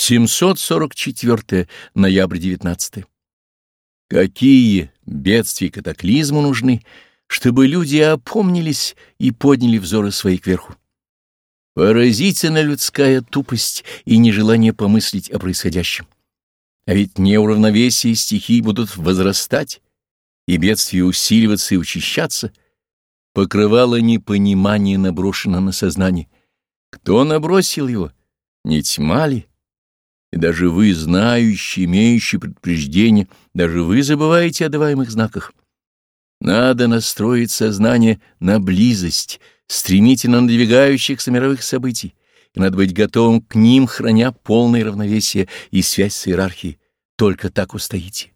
744 ноябрь 19 Какие бедствия и катаклизмы нужны, чтобы люди опомнились и подняли взоры свои кверху? Поразительна людская тупость и нежелание помыслить о происходящем. А ведь неуравновесие стихий будут возрастать, и бедствия усиливаться и учащаться. Покрывало непонимание наброшено на сознание. Кто набросил его? Не тьма ли? И даже вы, знающие, имеющие предупреждение, даже вы забываете о даваемых знаках. Надо настроить сознание на близость, стремительно надвигающихся мировых событий, и надо быть готовым к ним, храня полное равновесие и связь с иерархией. Только так устоите.